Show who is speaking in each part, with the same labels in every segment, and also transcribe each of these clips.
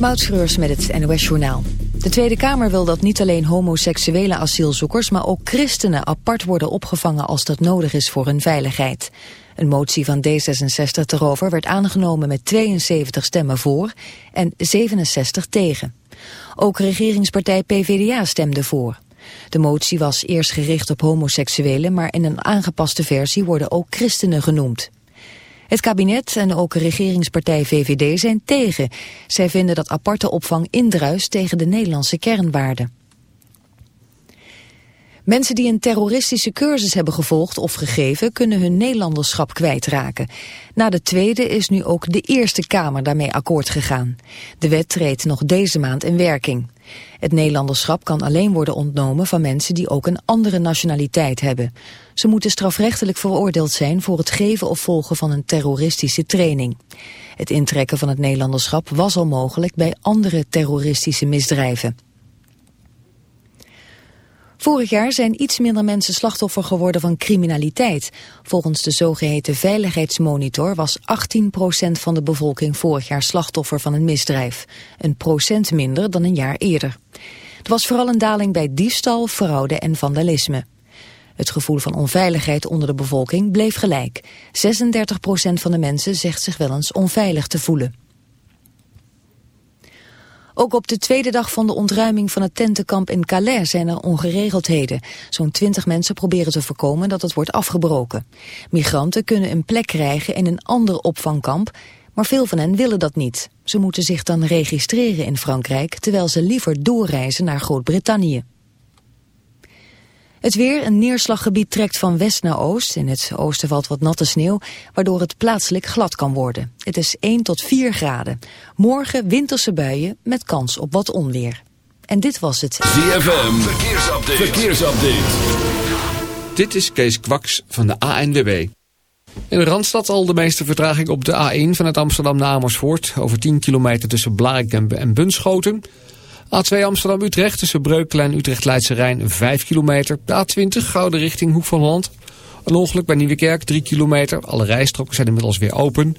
Speaker 1: Moutschreurs met het NOS Journaal. De Tweede Kamer wil dat niet alleen homoseksuele asielzoekers... maar ook christenen apart worden opgevangen als dat nodig is voor hun veiligheid. Een motie van D66 erover werd aangenomen met 72 stemmen voor en 67 tegen. Ook regeringspartij PVDA stemde voor. De motie was eerst gericht op homoseksuelen... maar in een aangepaste versie worden ook christenen genoemd. Het kabinet en ook regeringspartij VVD zijn tegen. Zij vinden dat aparte opvang indruist tegen de Nederlandse kernwaarden. Mensen die een terroristische cursus hebben gevolgd of gegeven... kunnen hun Nederlanderschap kwijtraken. Na de Tweede is nu ook de Eerste Kamer daarmee akkoord gegaan. De wet treedt nog deze maand in werking. Het Nederlanderschap kan alleen worden ontnomen van mensen die ook een andere nationaliteit hebben. Ze moeten strafrechtelijk veroordeeld zijn voor het geven of volgen van een terroristische training. Het intrekken van het Nederlanderschap was al mogelijk bij andere terroristische misdrijven. Vorig jaar zijn iets minder mensen slachtoffer geworden van criminaliteit. Volgens de zogeheten veiligheidsmonitor was 18% van de bevolking vorig jaar slachtoffer van een misdrijf. Een procent minder dan een jaar eerder. Het was vooral een daling bij diefstal, fraude en vandalisme. Het gevoel van onveiligheid onder de bevolking bleef gelijk. 36% van de mensen zegt zich wel eens onveilig te voelen. Ook op de tweede dag van de ontruiming van het tentenkamp in Calais zijn er ongeregeldheden. Zo'n twintig mensen proberen te voorkomen dat het wordt afgebroken. Migranten kunnen een plek krijgen in een ander opvangkamp, maar veel van hen willen dat niet. Ze moeten zich dan registreren in Frankrijk, terwijl ze liever doorreizen naar Groot-Brittannië. Het weer, een neerslaggebied trekt van west naar oost. In het oosten valt wat natte sneeuw, waardoor het plaatselijk glad kan worden. Het is 1 tot 4 graden. Morgen winterse buien met kans op wat onweer. En dit was het.
Speaker 2: ZFM, verkeersupdate. verkeersupdate.
Speaker 3: Dit is Kees Kwaks van de ANWB. In de Randstad al de meeste vertraging op de A1 van het Amsterdam naar Amersfoort. Over 10 kilometer tussen Blarik en Bunschoten... A2 Amsterdam-Utrecht tussen Breukelen en Utrecht-Leidse Rijn 5 kilometer. De A20 Gouden richting Hoek van Holland. Een ongeluk bij Nieuwekerk 3 kilometer. Alle rijstroken zijn inmiddels weer open.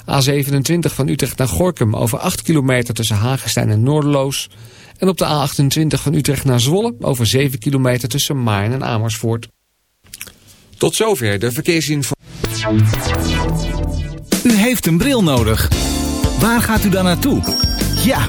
Speaker 3: A27 van Utrecht naar Gorkum over 8 kilometer tussen Hagenstein en Noorderloos. En op de A28 van Utrecht naar Zwolle over 7 kilometer tussen Maarn en Amersfoort. Tot zover de verkeersinformatie.
Speaker 4: U heeft een bril nodig. Waar gaat u dan naartoe? Ja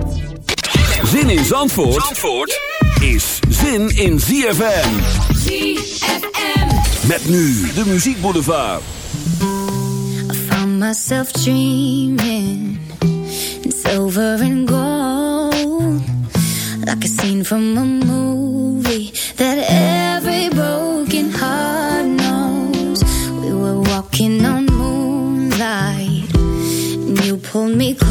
Speaker 2: Zin in Zandvoort, Zandvoort is zin in ZFM.
Speaker 5: ZFM.
Speaker 2: Met nu de muziekboulevard.
Speaker 5: I found myself dreaming in silver and gold. Like a scene from a movie that every broken heart knows. We were walking on moonlight and you pulled me close.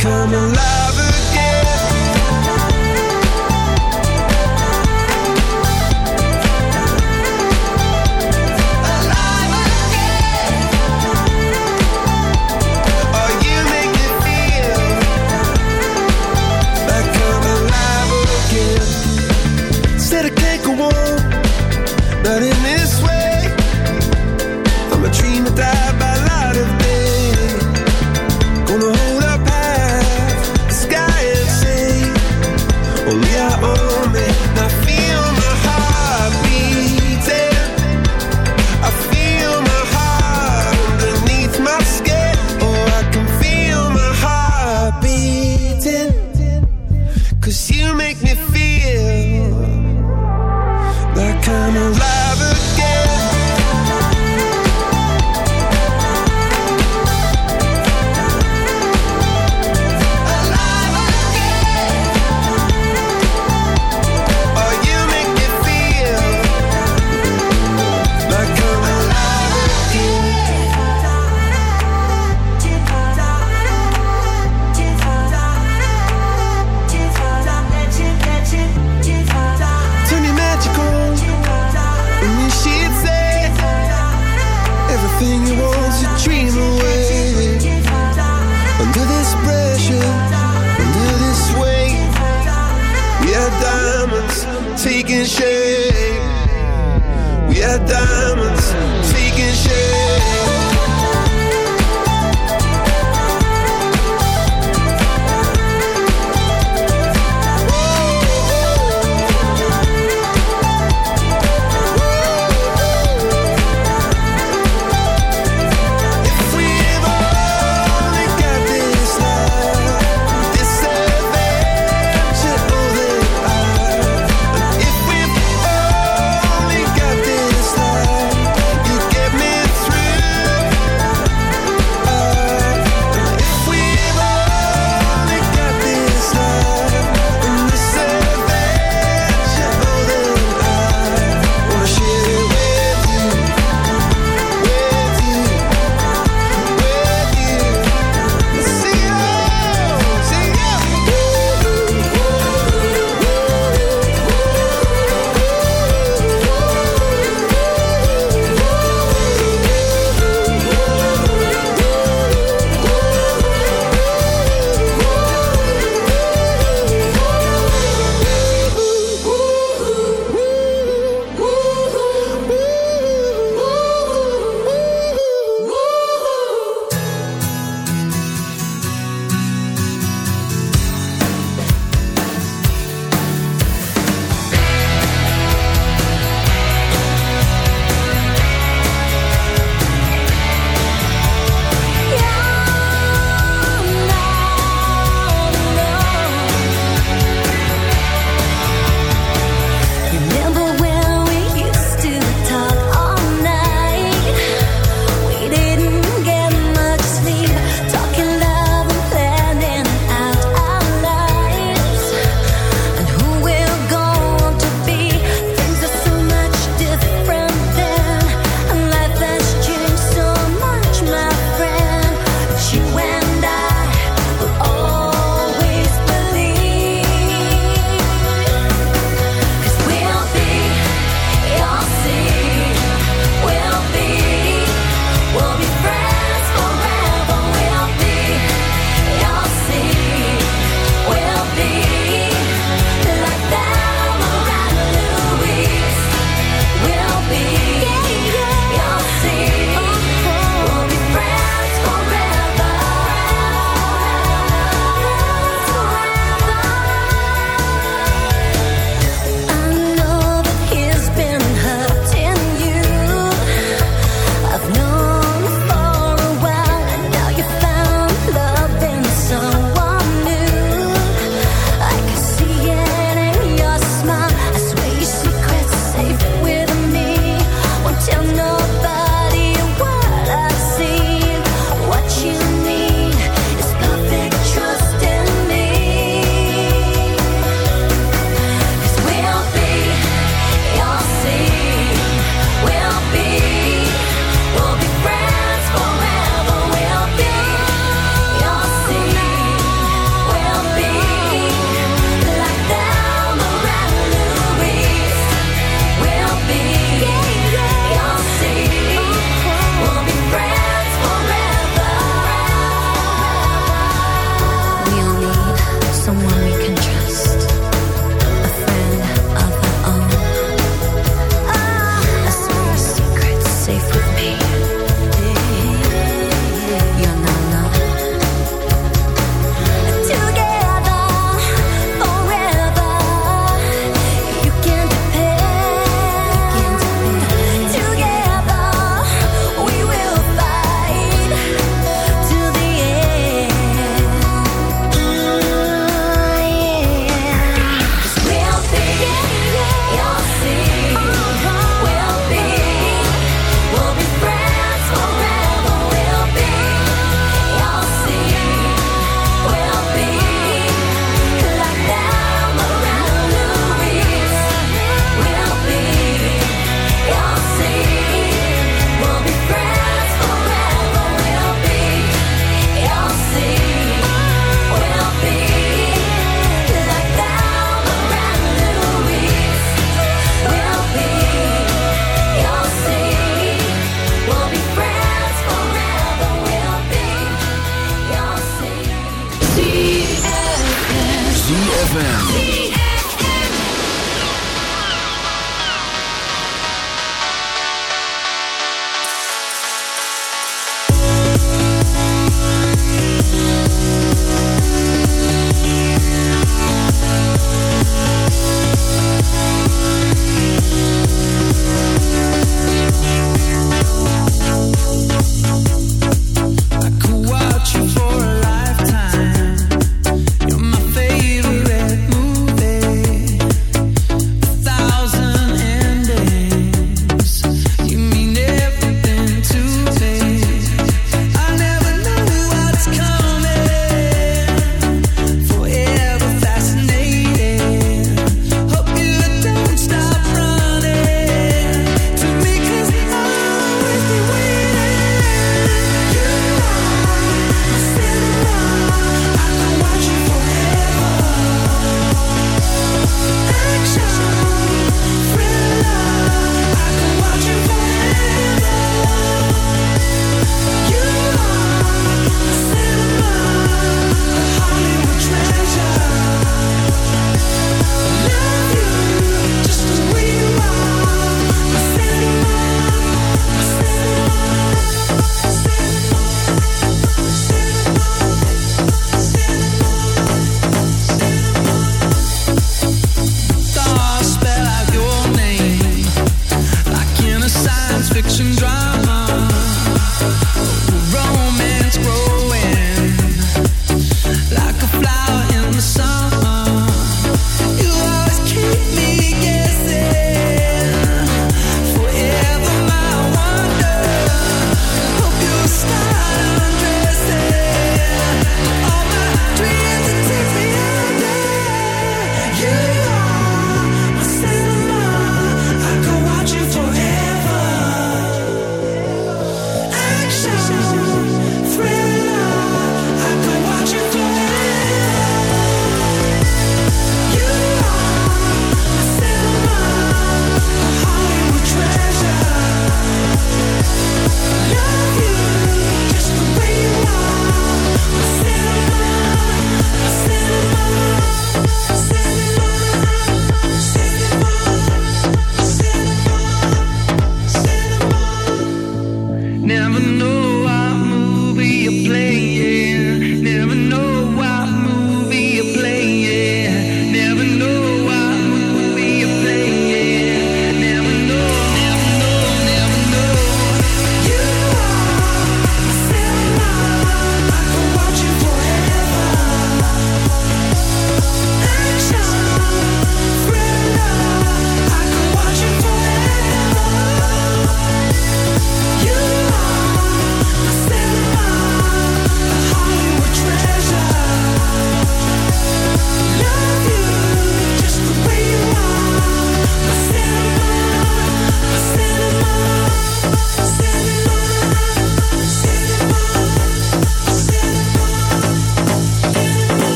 Speaker 6: come alive.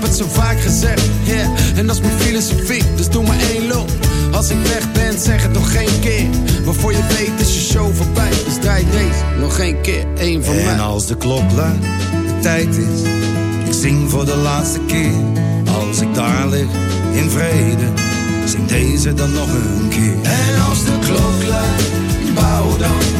Speaker 7: heb het zo vaak gezegd. Yeah. En dat is mijn filosofie, dus doe maar één loop. Als ik weg ben, zeg het nog geen keer. Waarvoor je weet is je show voorbij. Dus draai deze nog geen keer, één van mij.
Speaker 8: En als de klok luidt, de tijd is. Ik zing voor de laatste keer. Als ik daar lig in vrede. Zing deze dan nog een keer.
Speaker 6: En als de klok luidt, bouw dan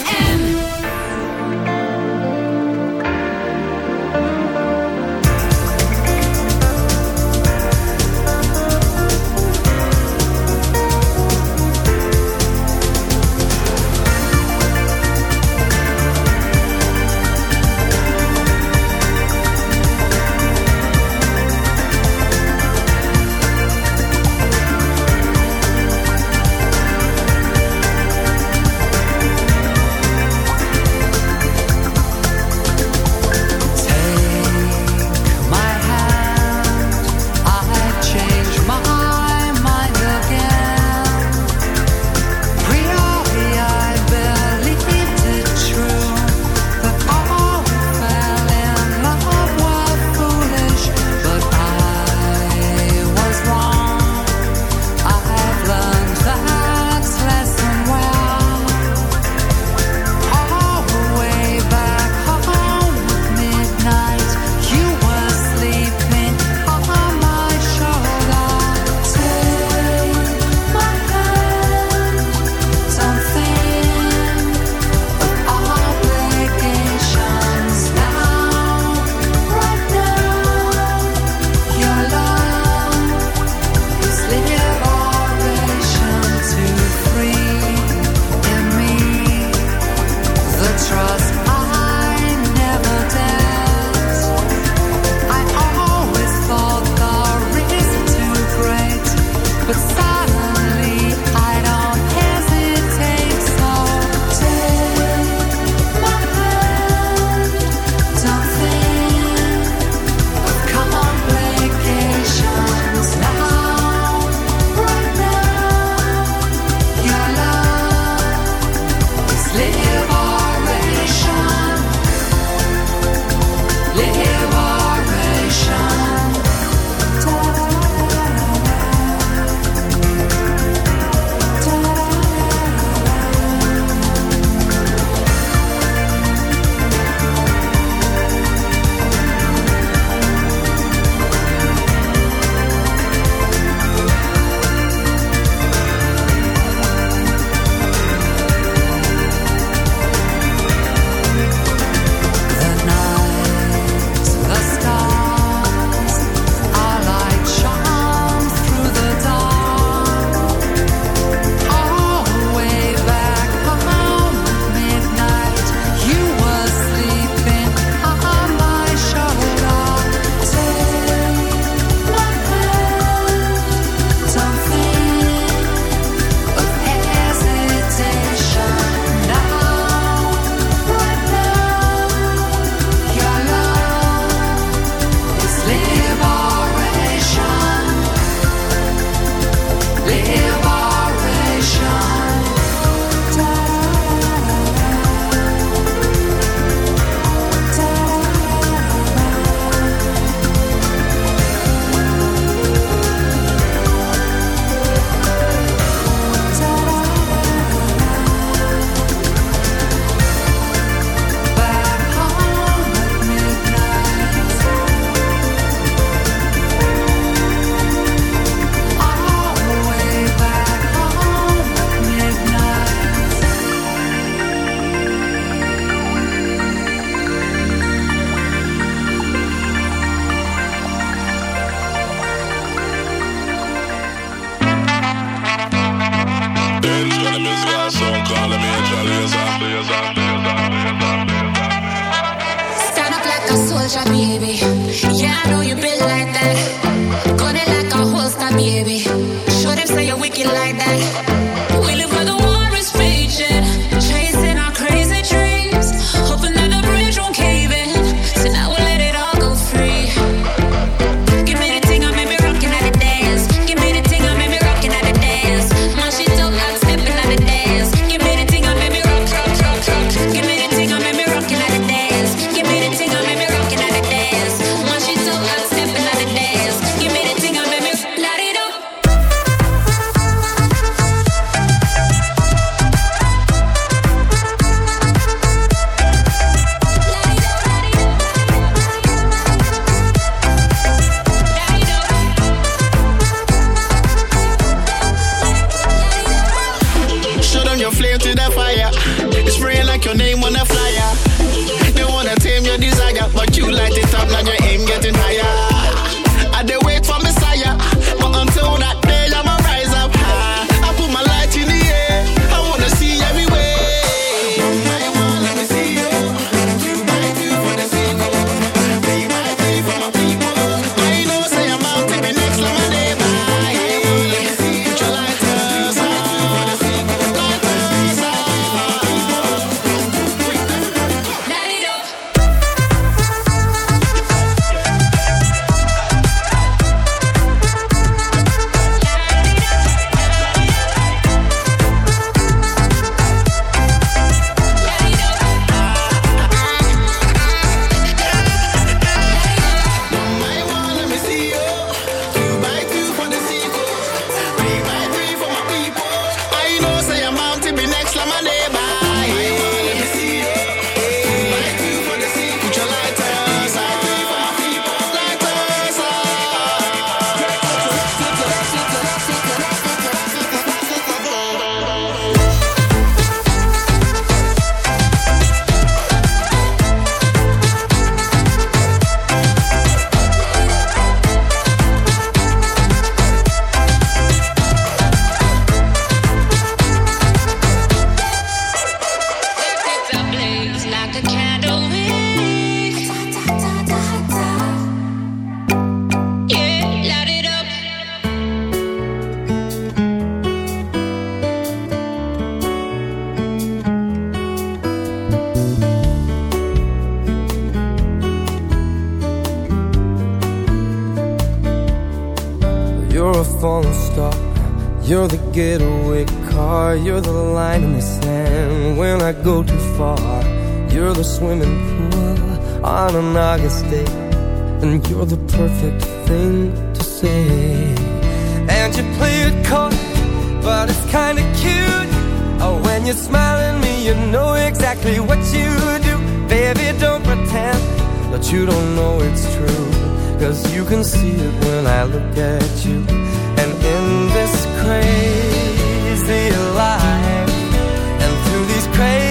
Speaker 9: Pool on an August day. And you're the perfect thing to say. And you play it coy, but it's kinda cute. Oh, when you smile at me, you know exactly what you do. Baby, don't pretend that you don't know it's true. Cause you can see it when I look at you. And in this crazy life, and through these crazy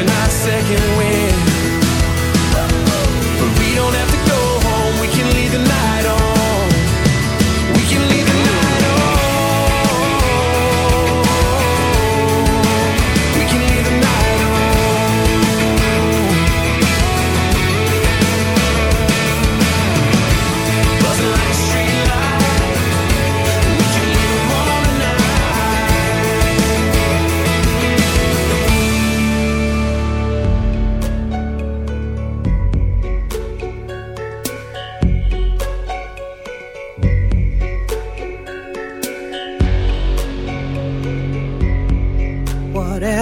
Speaker 6: You would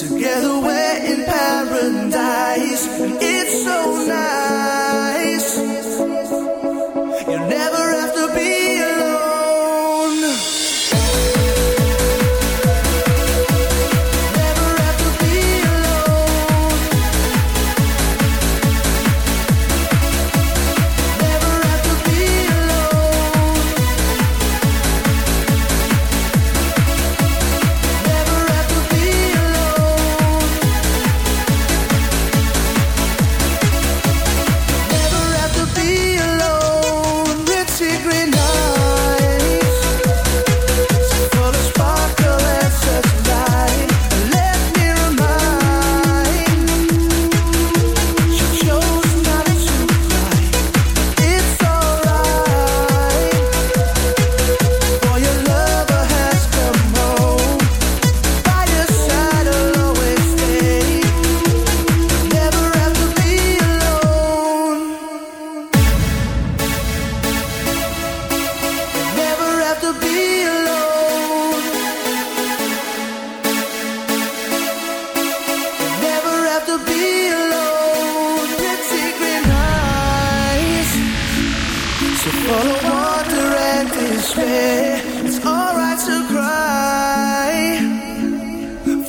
Speaker 10: Together we're
Speaker 11: in paradise, it's so nice.